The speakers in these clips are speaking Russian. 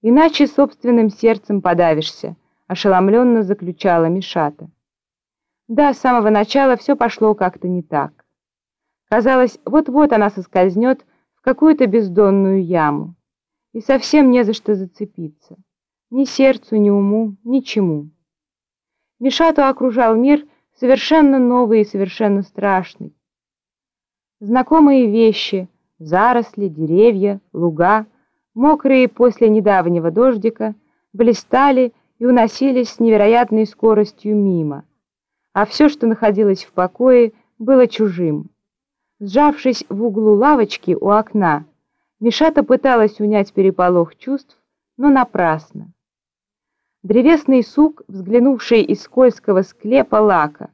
Иначе собственным сердцем подавишься, ошеломленно заключала Мишата. Да, с самого начала все пошло как-то не так. Казалось, вот-вот она соскользнет в какую-то бездонную яму. И совсем не за что зацепиться. Ни сердцу, ни уму, ничему. Мишату окружал мир совершенно новый и совершенно страшный. Знакомые вещи, заросли, деревья, луга, мокрые после недавнего дождика, блистали и уносились с невероятной скоростью мимо, а все, что находилось в покое, было чужим. Сжавшись в углу лавочки у окна, Мишата пыталась унять переполох чувств, но напрасно. Древесный сук, взглянувший из скользкого склепа лака,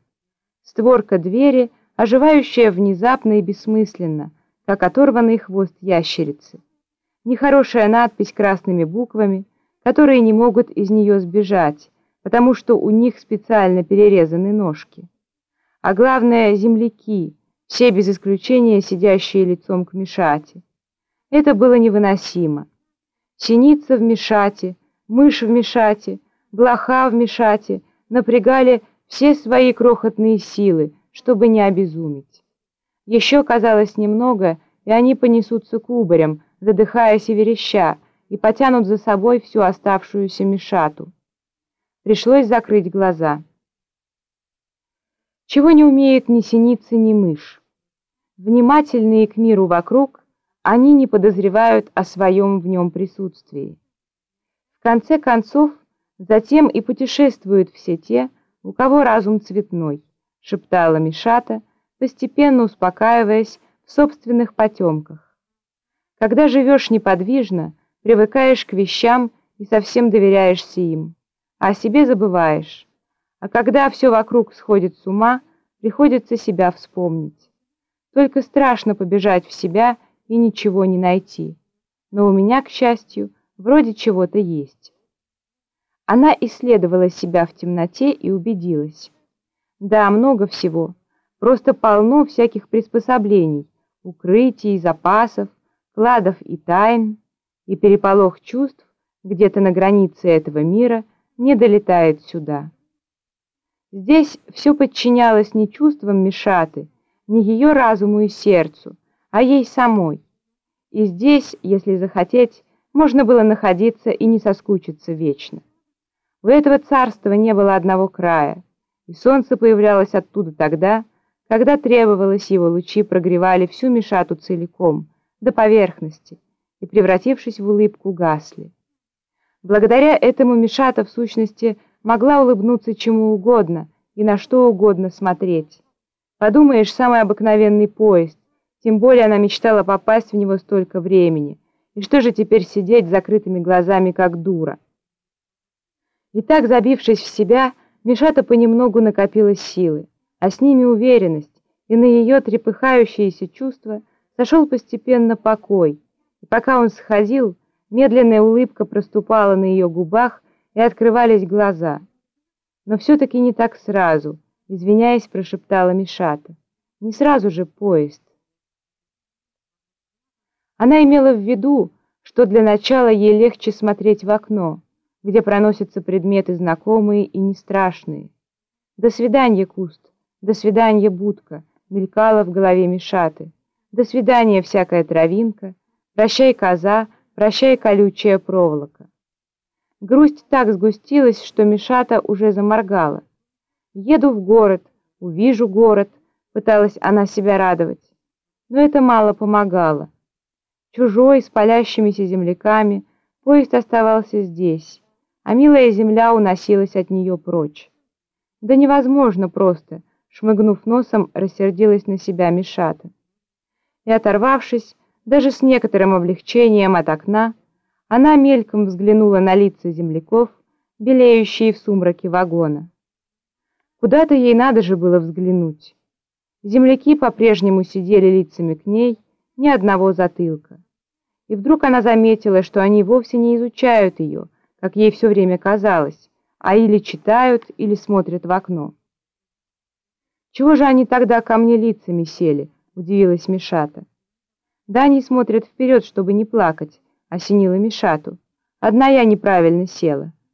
створка двери, оживающая внезапно и бессмысленно, как оторванный хвост ящерицы, нехорошая надпись красными буквами, которые не могут из нее сбежать, потому что у них специально перерезаны ножки. А главное, земляки — все без исключения сидящие лицом к Мишате. Это было невыносимо. Синица в Мишате, мышь в Мишате, блоха в Мишате напрягали все свои крохотные силы, чтобы не обезумить. Еще казалось немного, и они понесутся кубарем, задыхаясь и вереща, и потянут за собой всю оставшуюся Мишату. Пришлось закрыть глаза. Чего не умеет ни синица, ни мышь. Внимательные к миру вокруг, они не подозревают о своем в нем присутствии. В конце концов, затем и путешествуют все те, у кого разум цветной, шептала Мишата, постепенно успокаиваясь в собственных потемках. Когда живешь неподвижно, привыкаешь к вещам и совсем доверяешься им, а о себе забываешь. А когда все вокруг сходит с ума, приходится себя вспомнить. Только страшно побежать в себя и ничего не найти. Но у меня, к счастью, вроде чего-то есть. Она исследовала себя в темноте и убедилась. Да, много всего. Просто полно всяких приспособлений, укрытий, запасов, кладов и тайн, и переполох чувств где-то на границе этого мира не долетает сюда. Здесь все подчинялось не чувствам Мишаты, не ее разуму и сердцу, а ей самой. И здесь, если захотеть, можно было находиться и не соскучиться вечно. У этого царства не было одного края, и солнце появлялось оттуда тогда, когда требовалось его лучи прогревали всю Мишату целиком, до поверхности, и, превратившись в улыбку, гасли. Благодаря этому Мишата, в сущности, могла улыбнуться чему угодно и на что угодно смотреть. Подумаешь, самый обыкновенный поезд. Тем более она мечтала попасть в него столько времени. И что же теперь сидеть с закрытыми глазами, как дура? И так, забившись в себя, Мишата понемногу накопила силы, а с ними уверенность, и на ее трепыхающиеся чувства сошел постепенно покой. И пока он сходил, медленная улыбка проступала на ее губах, и открывались глаза. Но все-таки не так сразу — извиняясь, прошептала Мишата. Не сразу же поезд. Она имела в виду, что для начала ей легче смотреть в окно, где проносятся предметы знакомые и не страшные. «До свидания, куст! До свидания, будка!» мелькала в голове Мишаты. «До свидания, всякая травинка! Прощай, коза! Прощай, колючая проволока!» Грусть так сгустилась, что Мишата уже заморгала. Еду в город, увижу город, пыталась она себя радовать. Но это мало помогало. Чужой, с палящимися земляками, поезд оставался здесь, а милая земля уносилась от нее прочь. Да невозможно просто, шмыгнув носом, рассердилась на себя Мишата. И оторвавшись, даже с некоторым облегчением от окна, она мельком взглянула на лица земляков, белеющие в сумраке вагона. Куда-то ей надо же было взглянуть. Земляки по-прежнему сидели лицами к ней, ни одного затылка. И вдруг она заметила, что они вовсе не изучают ее, как ей все время казалось, а или читают, или смотрят в окно. «Чего же они тогда ко мне лицами сели?» — удивилась Мишата. «Да они смотрят вперед, чтобы не плакать», — осенила Мишату. Одна я неправильно села.